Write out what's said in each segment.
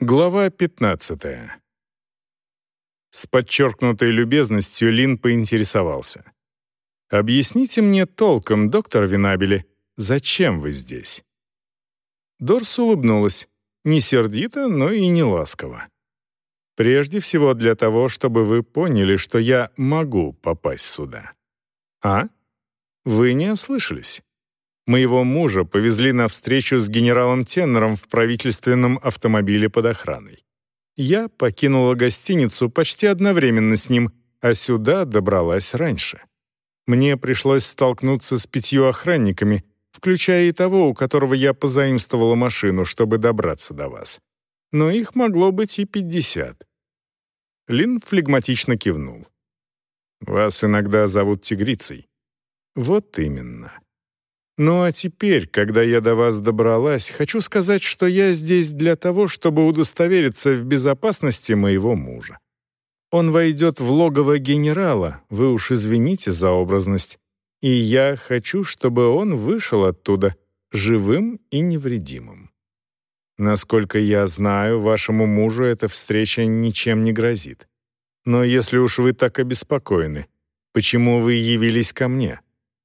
Глава 15. С подчеркнутой любезностью Лин поинтересовался. «Объясните мне толком, доктор Винабели, зачем вы здесь?» Дорс улыбнулась, не сердито, но и не ласково. «Прежде всего для того, чтобы вы поняли, что я могу попасть сюда». «А? Вы не ослышались?» Моего мужа повезли на встречу с генералом Теннером в правительственном автомобиле под охраной. Я покинула гостиницу почти одновременно с ним, а сюда добралась раньше. Мне пришлось столкнуться с пятью охранниками, включая и того, у которого я позаимствовала машину, чтобы добраться до вас. Но их могло быть и пятьдесят. Лин флегматично кивнул. «Вас иногда зовут Тигрицей». «Вот именно». Ну а теперь, когда я до вас добралась, хочу сказать, что я здесь для того, чтобы удостовериться в безопасности моего мужа. Он войдет в логово генерала, вы уж извините за образность, и я хочу, чтобы он вышел оттуда живым и невредимым. Насколько я знаю, вашему мужу эта встреча ничем не грозит. Но если уж вы так обеспокоены, почему вы явились ко мне?»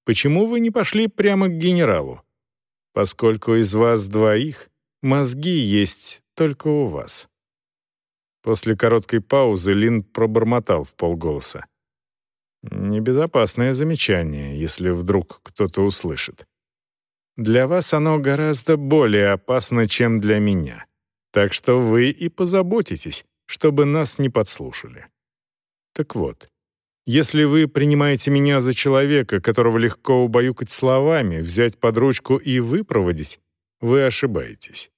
Почему вы не пошли прямо к генералу? Поскольку из вас двоих мозги есть только у вас». После короткой паузы Лин пробормотал в полголоса. «Небезопасное замечание, если вдруг кто-то услышит. Для вас оно гораздо более опасно, чем для меня. Так что вы и позаботитесь, чтобы нас не подслушали. Так вот, если вы принимаете меня за человека, которого легко убаюкать словами, взять под ручку и выпроводить, вы ошибаетесь.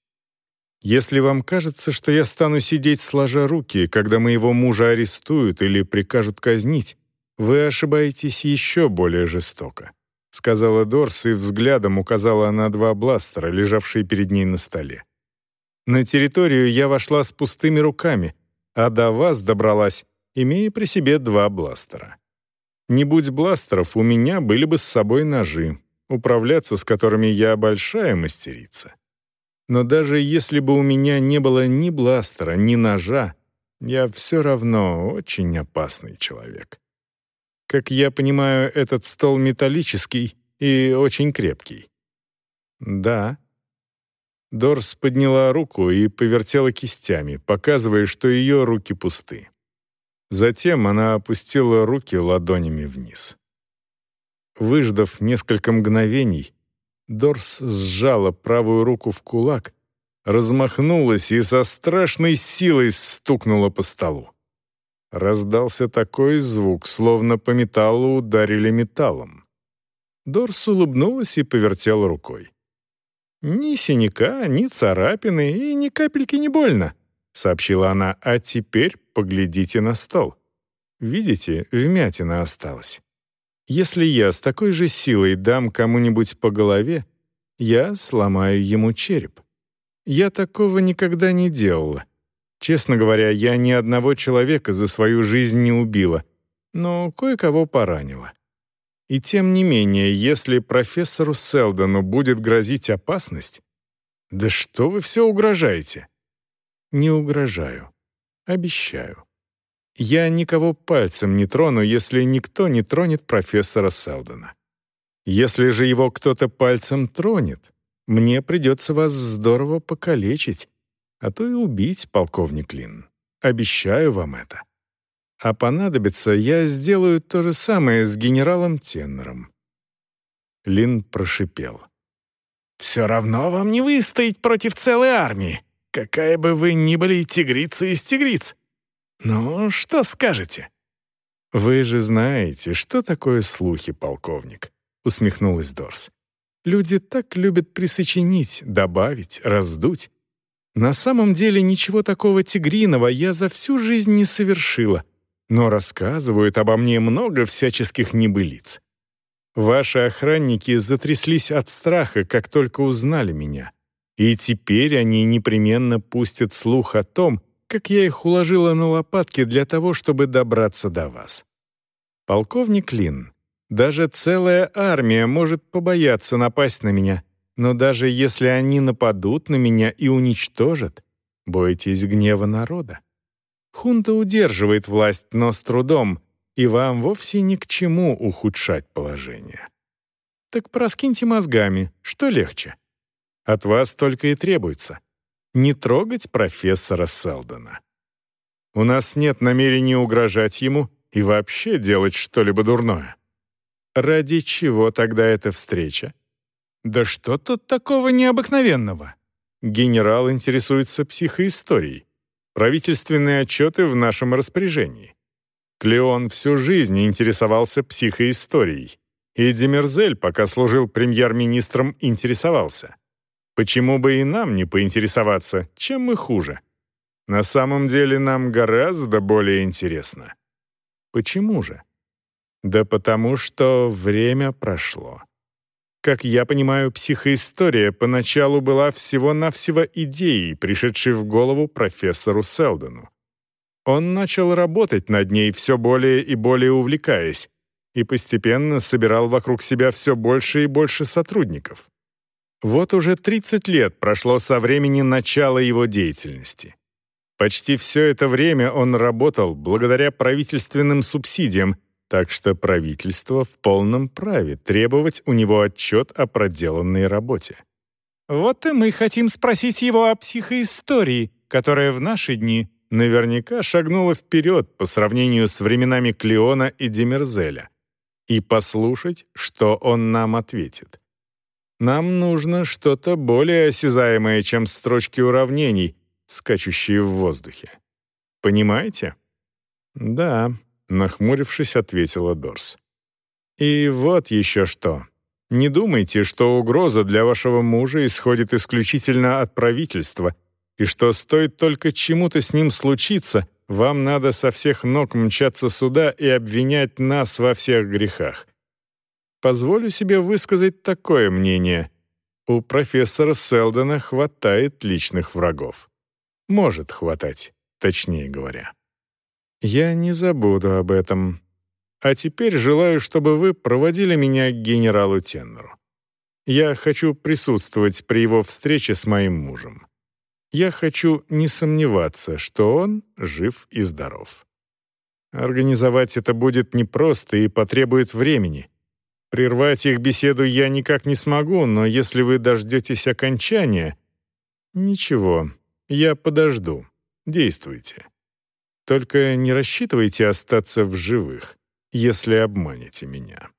Если вам кажется, что я стану сидеть сложа руки, когда моего мужа арестуют или прикажут казнить, вы ошибаетесь еще более жестоко», — сказала Дорс и взглядом указала на два бластера, лежавшие перед ней на столе. «На территорию я вошла с пустыми руками, а до вас добралась имея при себе два бластера. Не будь бластеров, у меня были бы с собой ножи, управляться с которыми я большая мастерица. Но даже если бы у меня не было ни бластера, ни ножа, я все равно очень опасный человек. Как я понимаю, этот стол металлический и очень крепкий. Да. Дорс подняла руку и повертела кистями, показывая, что ее руки пусты. Затем она опустила руки ладонями вниз. Выждав несколько мгновений, Дорс сжала правую руку в кулак, размахнулась и со страшной силой стукнула по столу. Раздался такой звук, словно по металлу ударили металлом. Дорс улыбнулась и повертела рукой. «Ни синяка, ни царапины и ни капельки не больно», — сообщила она. «А теперь поглядите на стол. Видите, вмятина осталась. Если я с такой же силой дам кому-нибудь по голове, я сломаю ему череп. Я такого никогда не делала. Честно говоря, я ни одного человека за свою жизнь не убила, но кое-кого поранила. И тем не менее, если профессору Селдону будет грозить опасность... Да что вы все угрожаете? Не угрожаю. Обещаю. Я никого пальцем не трону, если никто не тронет профессора Селдона. Если же его кто-то пальцем тронет, мне придется вас здорово покалечить, а то и убить, полковник Лин. Обещаю вам это. А понадобится, я сделаю то же самое с генералом Теннером». Лин прошипел. «Все равно вам не выстоять против целой армии какая бы вы ни были тигрица из тигриц. Ну, что скажете?» «Вы же знаете, что такое слухи, полковник», — усмехнулась Дорс. «Люди так любят присочинить, добавить, раздуть. На самом деле ничего такого тигриного я за всю жизнь не совершила, но рассказывают обо мне много всяческих небылиц. Ваши охранники затряслись от страха, как только узнали меня. И теперь они непременно пустят слух о том, как я их уложила на лопатки для того, чтобы добраться до вас. Полковник Лин, даже целая армия может побояться напасть на меня, но даже если они нападут на меня и уничтожат, бойтесь гнева народа. Хунта удерживает власть, но с трудом, и вам вовсе ни к чему ухудшать положение. Так проскиньте мозгами, что легче. От вас только и требуется. Не трогать профессора Селдона. У нас нет намерения угрожать ему и вообще делать что-либо дурное. Ради чего тогда эта встреча? Да что тут такого необыкновенного? Генерал интересуется психоисторией. Правительственные отчеты в нашем распоряжении. Клеон всю жизнь интересовался психоисторией. И Демерзель, пока служил премьер-министром, интересовался. Почему бы и нам не поинтересоваться, чем мы хуже? На самом деле нам гораздо более интересно. Почему же? Да потому что время прошло. Как я понимаю, психоистория поначалу была всего-навсего идеей, пришедшей в голову профессору Селдону. Он начал работать над ней, все более и более увлекаясь, и постепенно собирал вокруг себя все больше и больше сотрудников. Вот уже 30 лет прошло со времени начала его деятельности. Почти все это время он работал благодаря правительственным субсидиям, так что правительство в полном праве требовать у него отчет о проделанной работе. Вот и мы хотим спросить его о психоистории, которая в наши дни наверняка шагнула вперед по сравнению с временами Клеона и Демерзеля, и послушать, что он нам ответит. Нам нужно что-то более осязаемое, чем строчки уравнений, скачущие в воздухе. Понимаете? Да, нахмурившись, ответила Дорс. И вот еще что. Не думайте, что угроза для вашего мужа исходит исключительно от правительства, и что стоит только чему-то с ним случиться, вам надо со всех ног мчаться сюда и обвинять нас во всех грехах. Позволю себе высказать такое мнение. У профессора Селдона хватает личных врагов. Может хватать, точнее говоря. Я не забуду об этом. А теперь желаю, чтобы вы проводили меня к генералу Теннеру. Я хочу присутствовать при его встрече с моим мужем. Я хочу не сомневаться, что он жив и здоров. Организовать это будет непросто и потребует времени. Прервать их беседу я никак не смогу, но если вы дождетесь окончания... Ничего, я подожду. Действуйте. Только не рассчитывайте остаться в живых, если обманете меня.